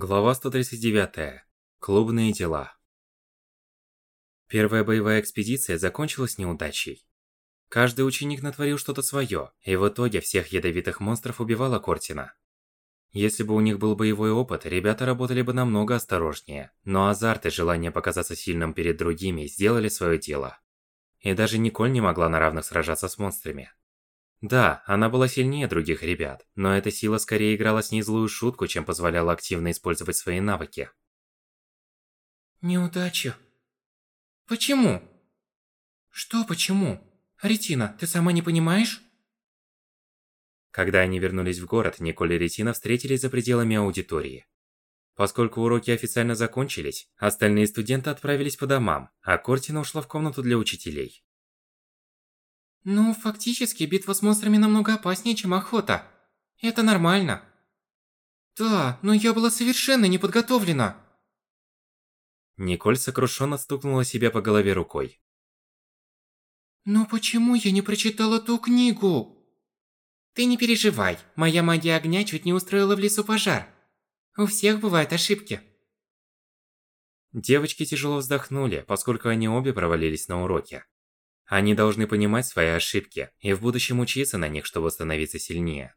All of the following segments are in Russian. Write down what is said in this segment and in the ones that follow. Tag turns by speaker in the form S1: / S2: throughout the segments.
S1: Глава 139. Клубные дела. Первая боевая экспедиция закончилась неудачей. Каждый ученик натворил что-то свое, и в итоге всех ядовитых монстров убивала Кортина. Если бы у них был боевой опыт, ребята работали бы намного осторожнее, но азарт и желание показаться сильным перед другими сделали свое дело. И даже Николь не могла на равных сражаться с монстрами. Да, она была сильнее других ребят, но эта сила скорее играла с ней злую шутку, чем позволяла активно использовать свои навыки.
S2: Неудача. Почему? Что почему? Ретина, ты сама не понимаешь?
S1: Когда они вернулись в город, Николь и Ретина встретились за пределами аудитории. Поскольку уроки официально закончились, остальные студенты отправились по домам, а Кортина ушла в комнату для учителей.
S2: Ну, фактически, битва с монстрами намного опаснее, чем охота. Это нормально. Да, но я была совершенно не подготовлена.
S1: Николь сокрушенно стукнула себя по голове рукой.
S2: Но почему я не прочитала ту книгу? Ты не переживай, моя магия огня чуть не устроила в лесу пожар. У всех бывают ошибки.
S1: Девочки тяжело вздохнули, поскольку они обе провалились на уроке. Они должны понимать свои ошибки и в будущем учиться на них, чтобы становиться сильнее.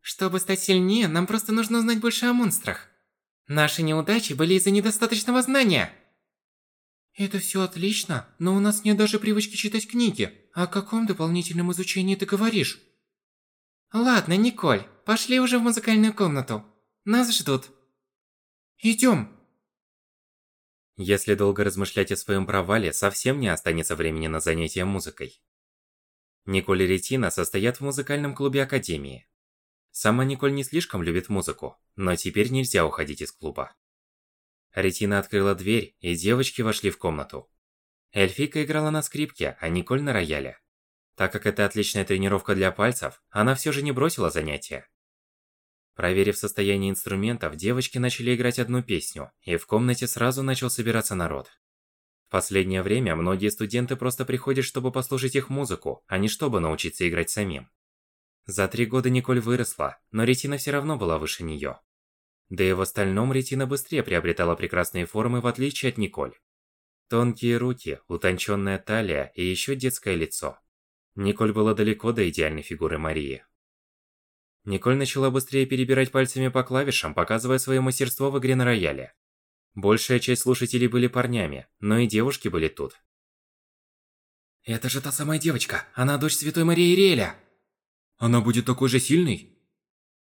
S2: Чтобы стать сильнее, нам просто нужно узнать больше о монстрах. Наши неудачи были из-за недостаточного знания. Это все отлично, но у нас нет даже привычки читать книги. О каком дополнительном изучении ты говоришь? Ладно, Николь, пошли уже в музыкальную комнату. Нас ждут. Идем.
S1: Если долго размышлять о своем провале, совсем не останется времени на занятия музыкой. Николь и Ретина состоят в музыкальном клубе Академии. Сама Николь не слишком любит музыку, но теперь нельзя уходить из клуба. Ретина открыла дверь, и девочки вошли в комнату. Эльфика играла на скрипке, а Николь на рояле. Так как это отличная тренировка для пальцев, она все же не бросила занятия. Проверив состояние инструментов, девочки начали играть одну песню, и в комнате сразу начал собираться народ. В последнее время многие студенты просто приходят, чтобы послушать их музыку, а не чтобы научиться играть самим. За три года Николь выросла, но Ретина все равно была выше нее. Да и в остальном Ретина быстрее приобретала прекрасные формы в отличие от Николь. Тонкие руки, утонченная талия и еще детское лицо. Николь была далеко до идеальной фигуры Марии. Николь начала быстрее перебирать пальцами по клавишам, показывая свое мастерство в игре на рояле. Большая часть слушателей были парнями, но и девушки были тут.
S2: Это же та самая девочка, она дочь Святой Марии Ириэля. Она будет такой же сильной?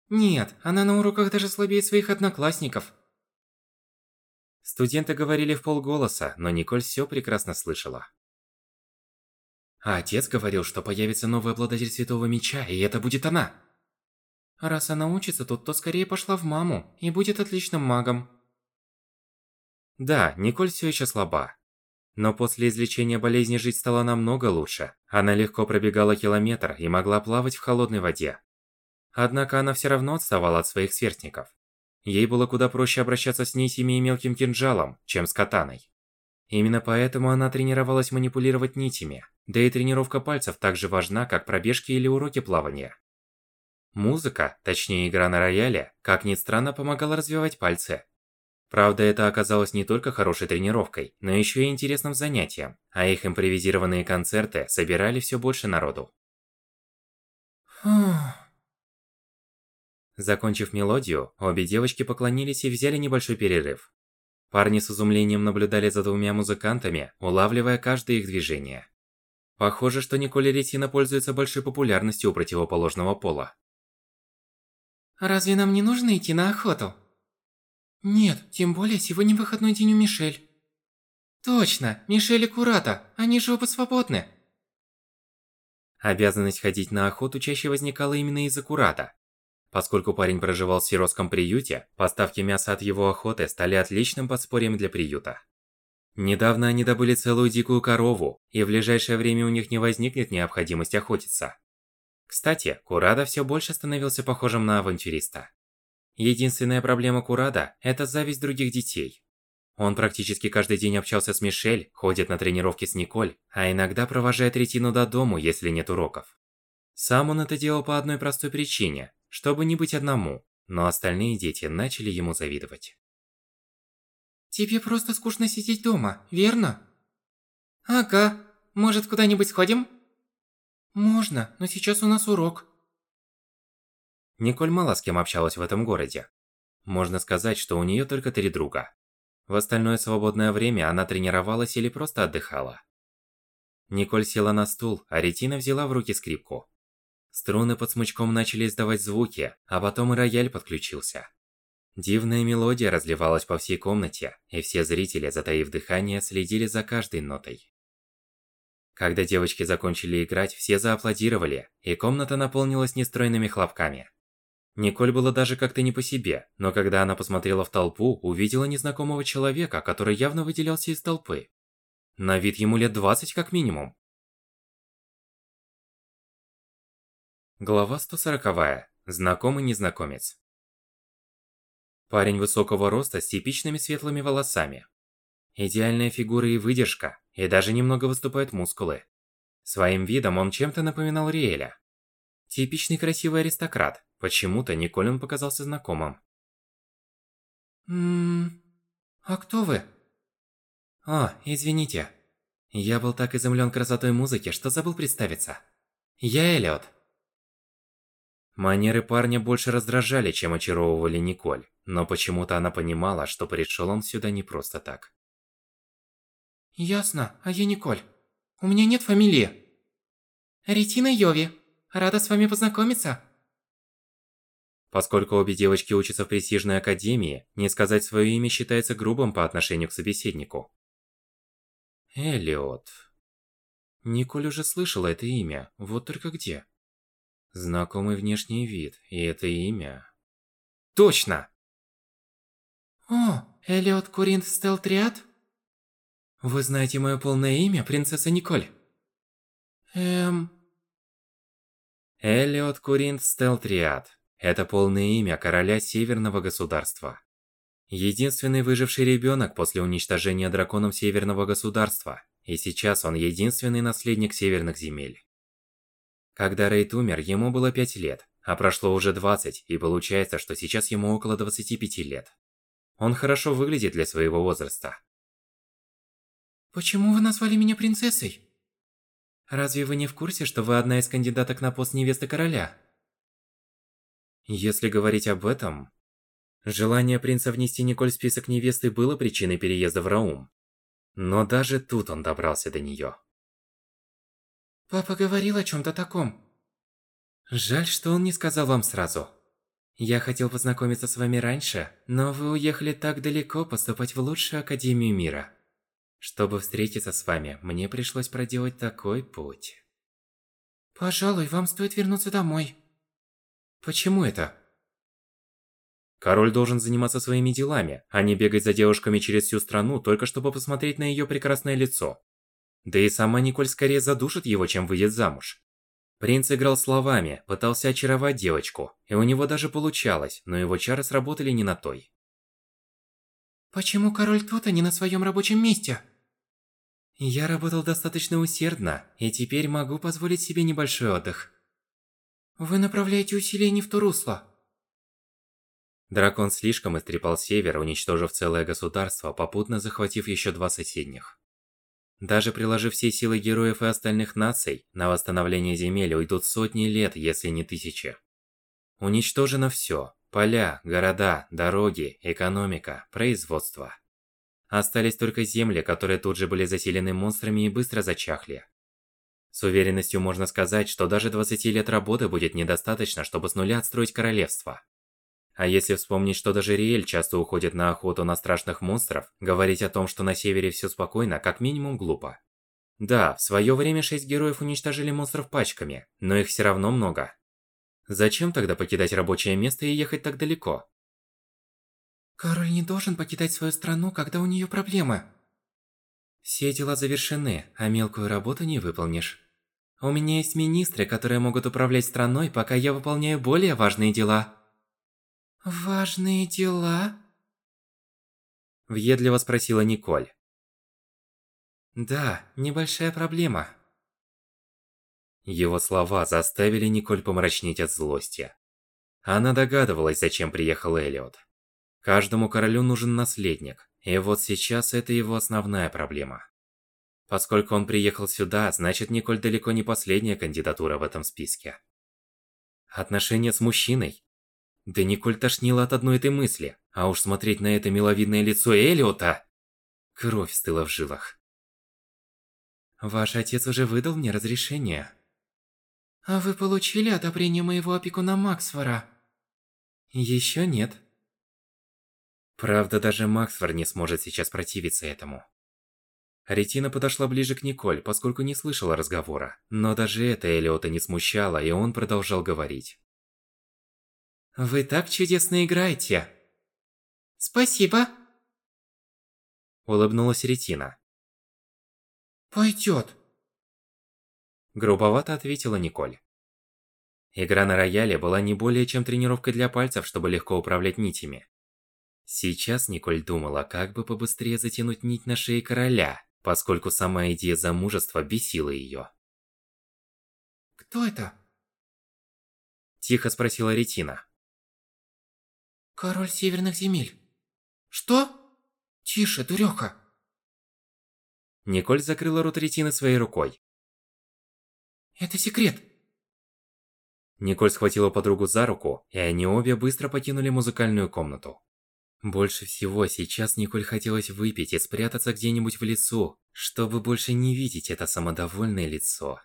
S2: Нет, она на уроках даже слабее своих одноклассников.
S1: Студенты говорили в полголоса, но Николь все прекрасно слышала.
S2: А отец говорил, что появится новый обладатель Святого Меча, и это будет она. Раз она учится тут, то скорее пошла в маму и будет отличным магом.
S1: Да, Николь все еще слаба. Но после излечения болезни жить стало намного лучше. Она легко пробегала километр и могла плавать в холодной воде. Однако она все равно отставала от своих сверстников. Ей было куда проще обращаться с нитями и мелким кинжалом, чем с катаной. Именно поэтому она тренировалась манипулировать нитями, да и тренировка пальцев так же важна, как пробежки или уроки плавания. Музыка, точнее игра на рояле, как ни странно, помогала развивать пальцы. Правда, это оказалось не только хорошей тренировкой, но еще и интересным занятием, а их импровизированные концерты собирали все больше народу. Закончив мелодию, обе девочки поклонились и взяли небольшой перерыв. Парни с изумлением наблюдали за двумя музыкантами, улавливая каждое их движение. Похоже, что Николь и Ретина пользуются большой популярностью у противоположного пола.
S2: Разве нам не нужно идти на охоту? Нет, тем более сегодня выходной день у Мишель. Точно, Мишель и Курата, они же оба свободны.
S1: Обязанность ходить на охоту чаще возникала именно из-за Курата. Поскольку парень проживал в сиротском приюте, поставки мяса от его охоты стали отличным подспорьем для приюта. Недавно они добыли целую дикую корову, и в ближайшее время у них не возникнет необходимость охотиться. Кстати, Курада все больше становился похожим на авантюриста. Единственная проблема Курада – это зависть других детей. Он практически каждый день общался с Мишель, ходит на тренировки с Николь, а иногда провожает Ретину до дому, если нет уроков. Сам он это делал по одной простой причине – чтобы не быть одному. но остальные дети начали ему завидовать.
S2: Тебе просто скучно сидеть дома, верно? Ага. Может, куда-нибудь сходим? Можно, но сейчас у нас урок.
S1: Николь мало с кем общалась в этом городе. Можно сказать, что у нее только три друга. В остальное свободное время она тренировалась или просто отдыхала. Николь села на стул, а Ретина взяла в руки скрипку. Струны под смычком начали издавать звуки, а потом и рояль подключился. Дивная мелодия разливалась по всей комнате, и все зрители, затаив дыхание, следили за каждой нотой. Когда девочки закончили играть, все зааплодировали, и комната наполнилась нестройными хлопками. Николь было даже как-то не по себе, но когда она посмотрела в толпу, увидела незнакомого человека, который явно выделялся из толпы. На вид ему лет 20 как минимум. Глава 140. Знакомый незнакомец. Парень высокого роста с типичными светлыми волосами. Идеальная фигура и выдержка, и даже немного выступают мускулы. Своим видом он чем-то напоминал Риэля. Типичный красивый аристократ, почему-то Николь он показался знакомым.
S2: Ммм... А кто вы?
S1: О, извините. Я был так изумлен красотой музыки, что забыл представиться. Я Эллиот. Манеры парня больше раздражали, чем очаровывали Николь, но почему-то она понимала, что пришел он сюда не просто так.
S2: Ясно, а я Николь. У меня нет фамилии. Ретина Йови. Рада с вами познакомиться.
S1: Поскольку обе девочки учатся в престижной академии, не сказать свое имя считается грубым по отношению к собеседнику. Элиот. Николь уже слышала это имя, вот только где. Знакомый внешний вид, и это имя... Точно!
S2: О, Элиот Куринт Стелтриад?
S1: Вы знаете мое полное имя, принцесса Николь?
S2: Эм...
S1: Элиот Куринт Стелтриад. Это полное имя короля Северного государства. Единственный выживший ребенок после уничтожения драконом Северного государства, и сейчас он единственный наследник Северных земель. Когда Рейд умер, ему было 5 лет, а прошло уже 20, и получается, что сейчас ему около 25 лет. Он хорошо выглядит для своего возраста.
S2: Почему вы назвали меня принцессой?
S1: Разве вы не в курсе, что вы одна из кандидаток на пост невесты короля? Если говорить об этом... Желание принца внести Николь в список невесты было причиной переезда в Раум. Но даже тут он добрался до неё.
S2: Папа говорил о чём-то таком.
S1: Жаль, что он не сказал вам сразу. Я хотел познакомиться с вами раньше, но вы уехали так далеко поступать в лучшую академию мира. Чтобы встретиться с вами, мне пришлось проделать такой путь.
S2: Пожалуй, вам стоит вернуться домой.
S1: Почему это? Король должен заниматься своими делами, а не бегать за девушками через всю страну, только чтобы посмотреть на ее прекрасное лицо. Да и сама Николь скорее задушит его, чем выйдет замуж. Принц играл словами, пытался очаровать девочку, и у него даже получалось, но его чары сработали не на той.
S2: Почему король Тута не на своем рабочем месте?
S1: Я работал достаточно усердно, и теперь могу позволить себе небольшой отдых.
S2: Вы направляете усилия не в то русло.
S1: Дракон слишком истрепал север, уничтожив целое государство, попутно захватив еще два соседних. Даже приложив все силы героев и остальных наций, на восстановление земель уйдут сотни лет, если не тысячи. Уничтожено все: поля, города, дороги, экономика, производство. Остались только земли, которые тут же были заселены монстрами и быстро зачахли. С уверенностью можно сказать, что даже 20 лет работы будет недостаточно, чтобы с нуля отстроить королевство. А если вспомнить, что даже Риэль часто уходит на охоту на страшных монстров, говорить о том, что на севере все спокойно, как минимум глупо. Да, в свое время шесть героев уничтожили монстров пачками, но их все равно много. Зачем тогда покидать рабочее место и ехать так далеко?
S2: Король не должен покидать свою страну, когда у нее проблемы.
S1: Все дела завершены, а мелкую работу не выполнишь. У меня есть министры, которые могут управлять страной, пока я выполняю более важные дела.
S2: Важные дела?
S1: Въедливо спросила Николь. Да, небольшая проблема. Его слова заставили Николь помрачнеть от злости. Она догадывалась, зачем приехал Элиот. Каждому королю нужен наследник, и вот сейчас это его основная проблема. Поскольку он приехал сюда, значит Николь далеко не последняя кандидатура в этом списке. Отношения с мужчиной? Да Николь тошнила от одной этой мысли, а уж смотреть на это миловидное лицо Элиота... Кровь стыла в жилах.
S2: Ваш отец уже выдал мне разрешение. А вы получили одобрение моего опекуна Максфора? Еще нет.
S1: Правда, даже Максфор не сможет сейчас противиться этому. Ретина подошла ближе к Николь, поскольку не слышала разговора, но даже это Элиота не смущало, и он продолжал говорить.
S2: «Вы так чудесно играете!» «Спасибо!»
S1: Улыбнулась Ретина.
S2: «Пойдёт!»
S1: Грубовато ответила Николь. Игра на рояле была не более чем тренировкой для пальцев, чтобы легко управлять нитями. Сейчас Николь думала, как бы побыстрее затянуть нить на шее короля, поскольку сама идея замужества бесила её.
S2: «Кто это?»
S1: Тихо спросила Ретина.
S2: «Король Северных Земель». «Что? Тише, дуреха!»
S1: Николь закрыла рот Ретины своей рукой.
S2: «Это секрет!»
S1: Николь схватила подругу за руку, и они обе быстро покинули музыкальную комнату. Больше всего сейчас Николь хотелось выпить и спрятаться где-нибудь в лесу, чтобы больше не видеть это самодовольное лицо.